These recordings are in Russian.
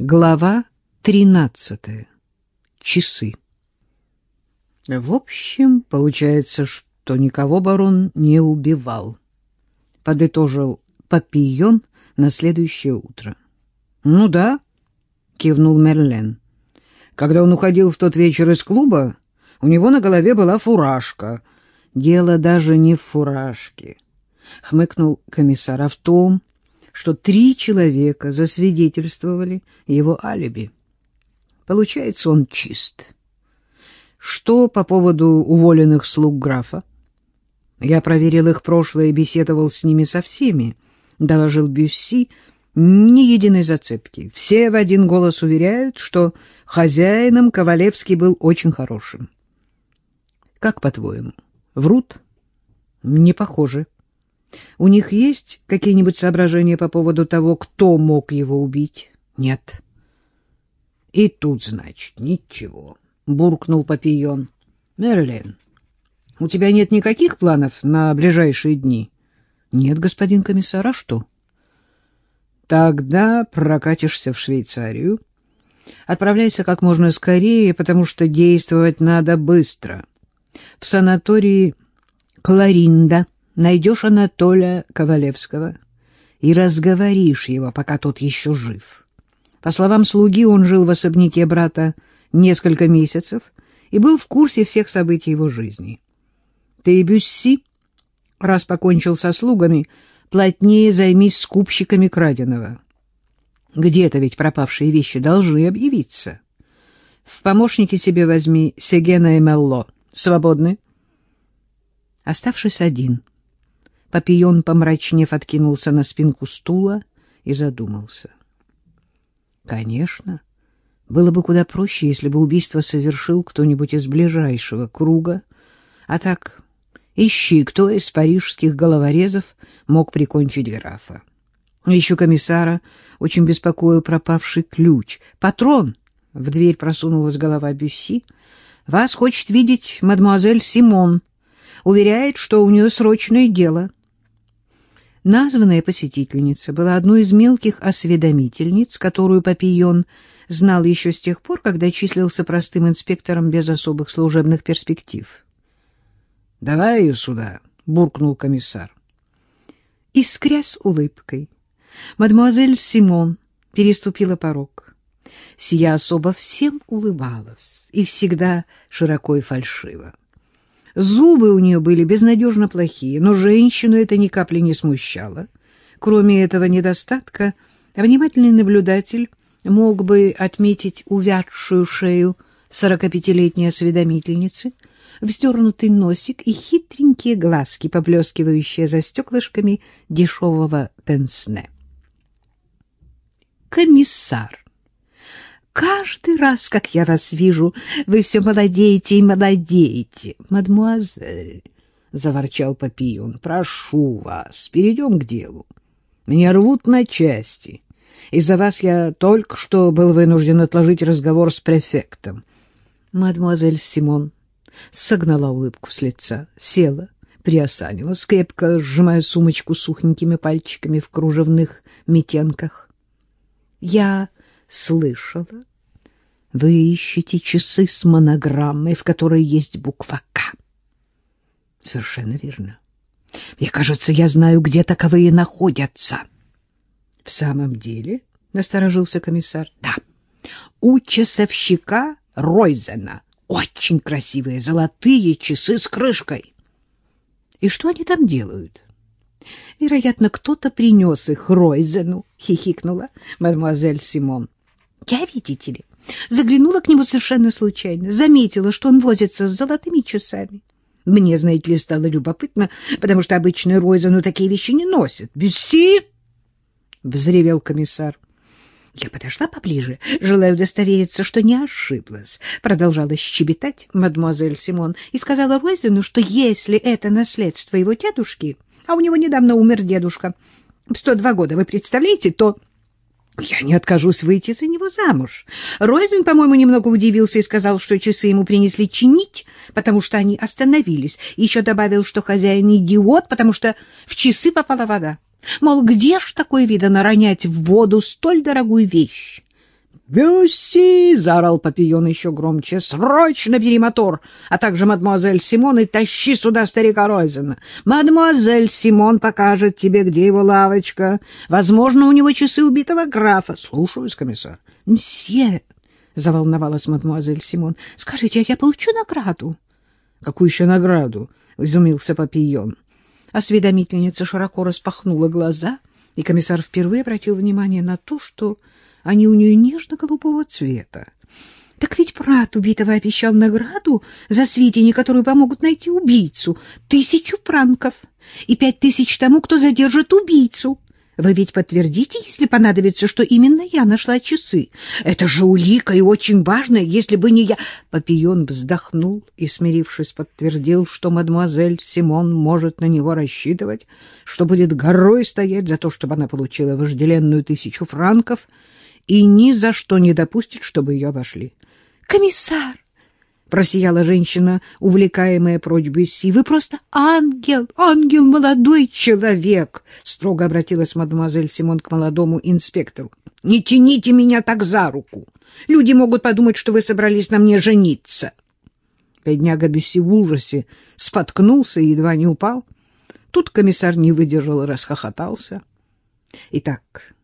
Глава тринадцатая. Часы. В общем, получается, что никого барон не убивал. Подытожил Папион на следующее утро. Ну да, кивнул Мерлен. Когда он уходил в тот вечер из клуба, у него на голове была фуражка. Дело даже не в фуражке, хмыкнул комиссар, а в том, что три человека засвидетельствовали его алиби. Получается, он чист. Что по поводу уволенных слуг графа? Я проверил их прошлое и беседовал с ними со всеми, доложил Бюсси, ни единой зацепки. Все в один голос уверяют, что хозяином Ковалевский был очень хорошим. Как по-твоему, врут? Не похоже. У них есть какие-нибудь соображения по поводу того, кто мог его убить? Нет. И тут, значит, ничего, буркнул Папион. Мерлин, у тебя нет никаких планов на ближайшие дни? Нет, господин комиссар, а что? Тогда прокатишься в Швейцарию. Отправляйся как можно скорее, потому что действовать надо быстро. В санатории Кларинда найдешь Анатолия Ковалевского и разговоришь его, пока тот еще жив. По словам слуги, он жил в особняке брата несколько месяцев и был в курсе всех событий его жизни. Ты, Бюсси, раз покончил со слугами, плотнее займись скупщиками краденого. Где-то ведь пропавшие вещи должны объявиться. В помощники себе возьми Сегена и Мелло. Свободны? Оставшись один, — Папион, помрачнев, откинулся на спинку стула и задумался. Конечно, было бы куда проще, если бы убийство совершил кто-нибудь из ближайшего круга, а так ищи, кто из парижских головорезов мог прикончить графа. Еще комиссара очень беспокоил пропавший ключ. «Патрон!» — в дверь просунулась голова Бюсси. «Вас хочет видеть мадемуазель Симон. Уверяет, что у нее срочное дело». Названная посетительница была одной из мелких осведомительниц, которую Папион знал еще с тех пор, когда числился простым инспектором без особых служебных перспектив. — Давай ее сюда, — буркнул комиссар. Искрясь улыбкой, мадемуазель Симон переступила порог. Сия особо всем улыбалась и всегда широко и фальшиво. Зубы у нее были безнадежно плохие, но женщину это ни капли не смущало. Кроме этого недостатка, внимательный наблюдатель мог бы отметить увядшую шею сорокапятилетней осведомительницы, вздернутый носик и хитренькие глазки, поблескивающие за стеклышками дешевого пенсне. «Комиссар!» Каждый раз, как я вас вижу, вы все молодеете и молодеете. Мадмуазель, — заворчал Папион, — прошу вас, перейдем к делу. Меня рвут на части. Из-за вас я только что был вынужден отложить разговор с префектом. Мадмуазель Симон согнала улыбку с лица, села, приосанилась, крепко сжимая сумочку сухенькими пальчиками в кружевных метенках. Я слышала. Вы ищете часы с монограммой, в которой есть буква «К». Совершенно верно. Мне кажется, я знаю, где таковые находятся. В самом деле, насторожился комиссар. Да. У часовщика Ройзена очень красивые золотые часы с крышкой. И что они там делают? Вероятно, кто-то принес их Ройзену, хихикнула мадемуазель Симон. Я, видите ли, заглянула к нему совершенно случайно, заметила, что он возится с золотыми часами. Мне, знаете ли, стало любопытно, потому что обычно Ройзену такие вещи не носят. «Бюсси!» — взревел комиссар. Я подошла поближе, желая удостовериться, что не ошиблась. Продолжала щебетать мадемуазель Симон и сказала Ройзену, что если это наследство его дедушки, а у него недавно умер дедушка, в 102 года, вы представляете, то... Я не откажусь выйти за него замуж. Ройзен, по-моему, немного удивился и сказал, что часы ему принесли чинить, потому что они остановились. Еще добавил, что хозяин идиот, потому что в часы попала вода. Мол, где ж такое видано ронять в воду столь дорогую вещь? «Бюсси!» — заорал Папион еще громче. «Срочно бери мотор, а также мадемуазель Симон и тащи сюда старика Ройзена. Мадемуазель Симон покажет тебе, где его лавочка. Возможно, у него часы убитого графа. Слушаюсь, комиссар». «Мсье!» — заволновалась мадемуазель Симон. «Скажите, а я получу награду?» «Какую еще награду?» — изумился Папион. Осведомительница широко распахнула глаза, и комиссар впервые обратил внимание на то, что они у нее нежно-голубого цвета. Так ведь брат убитого обещал награду за сведения, которые помогут найти убийцу. Тысячу франков и пять тысяч тому, кто задержит убийцу. Вы ведь подтвердите, если понадобится, что именно я нашла часы. Это же улика и очень важно, если бы не я. Папион вздохнул и, смирившись, подтвердил, что мадемуазель Симон может на него рассчитывать, что будет горой стоять за то, чтобы она получила вожделенную тысячу франков — и ни за что не допустит, чтобы ее обошли. «Комиссар!» — просияла женщина, увлекаемая прочь Бюсси. «Вы просто ангел, ангел, молодой человек!» — строго обратилась мадемуазель Симон к молодому инспектору. «Не тяните меня так за руку! Люди могут подумать, что вы собрались на мне жениться!» Бедняга Бюсси в ужасе споткнулся и едва не упал. Тут комиссар не выдержал и расхохотался. Итак,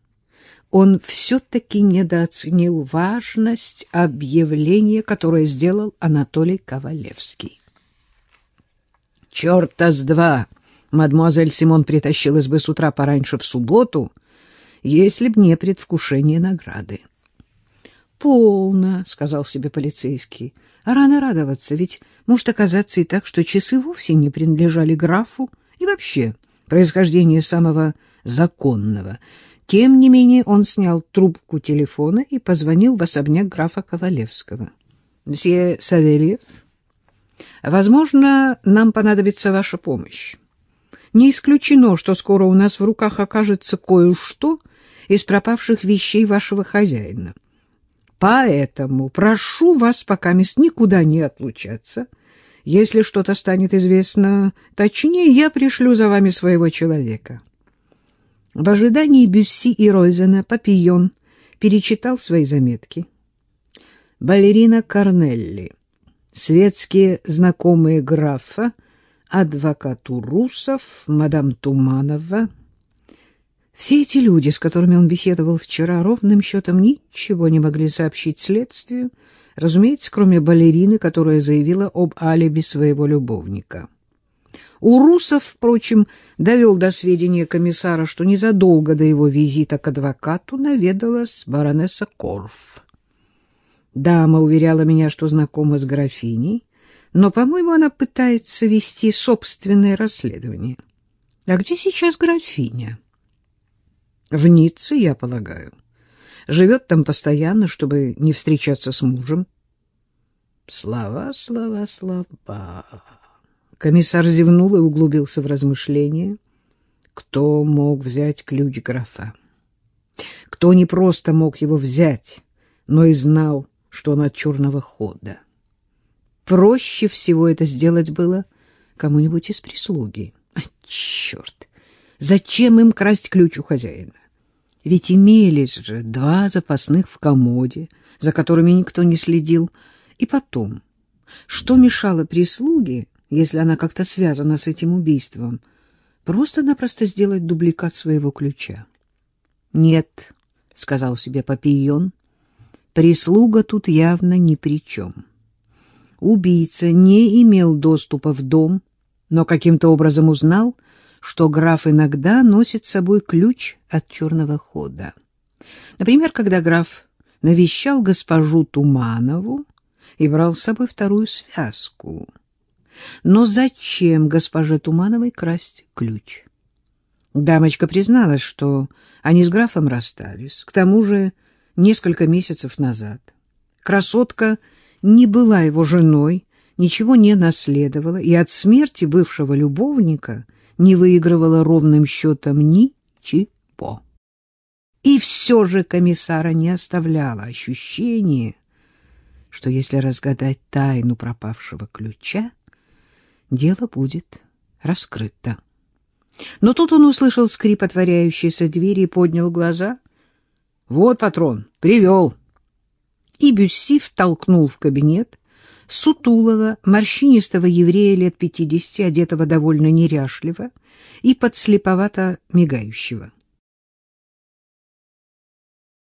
он все-таки недооценил важность объявления, которое сделал Анатолий Ковалевский. «Черта с два!» Мадемуазель Симон притащилась бы с утра пораньше в субботу, если б не предвкушение награды. «Полно», — сказал себе полицейский. «Рано радоваться, ведь может оказаться и так, что часы вовсе не принадлежали графу и вообще происхождение самого законного — тем не менее он снял трубку телефона и позвонил в особняк графа Ковалевского. — Мсье Савельев, возможно, нам понадобится ваша помощь. Не исключено, что скоро у нас в руках окажется кое-что из пропавших вещей вашего хозяина. Поэтому прошу вас пока мест никуда не отлучаться. Если что-то станет известно точнее, я пришлю за вами своего человека. В ожидании Бюсси и Ройзена Папион перечитал свои заметки. Балерина Корнелли, светские знакомые графа, адвокат Урусов, мадам Туманова. Все эти люди, с которыми он беседовал вчера, ровным счетом ничего не могли сообщить следствию, разумеется, кроме балерины, которая заявила об алиби своего любовника. Урусов, впрочем, довел до сведения комиссара, что незадолго до его визита к адвокату наведалась баронесса Корф. Дама уверяла меня, что знакома с графиней, но, по-моему, она пытается вести собственное расследование. А где сейчас графиня? В Ницце, я полагаю. Живет там постоянно, чтобы не встречаться с мужем. Слова, слова, слова... Комиссар зевнул и углубился в размышления. Кто мог взять ключ графа? Кто не просто мог его взять, но и знал, что он от черного хода? Проще всего это сделать было кому-нибудь из прислуги. А, черт! Зачем им красть ключ у хозяина? Ведь имелись же два запасных в комоде, за которыми никто не следил. И потом, что мешало прислуге если она как-то связана с этим убийством, просто-напросто сделать дубликат своего ключа. «Нет», — сказал себе Папийон, — «прислуга тут явно ни при чем». Убийца не имел доступа в дом, но каким-то образом узнал, что граф иногда носит с собой ключ от черного хода. Например, когда граф навещал госпожу Туманову и брал с собой вторую связку — но зачем госпоже Тумановой красть ключ? Дамочка призналась, что они с графом расстались, к тому же несколько месяцев назад. Красотка не была его женой, ничего не наследовала и от смерти бывшего любовника не выигрывала ровным счетом ничего. И все же комиссара не оставляло ощущение, что если разгадать тайну пропавшего ключа, дело будет раскрыто. Но тут он услышал скрип отворяющейся двери и поднял глаза. — Вот, патрон, привел. и Бюсси втолкнул в кабинет сутулого, морщинистого еврея лет пятидесяти, одетого довольно неряшливо и подслеповато мигающего.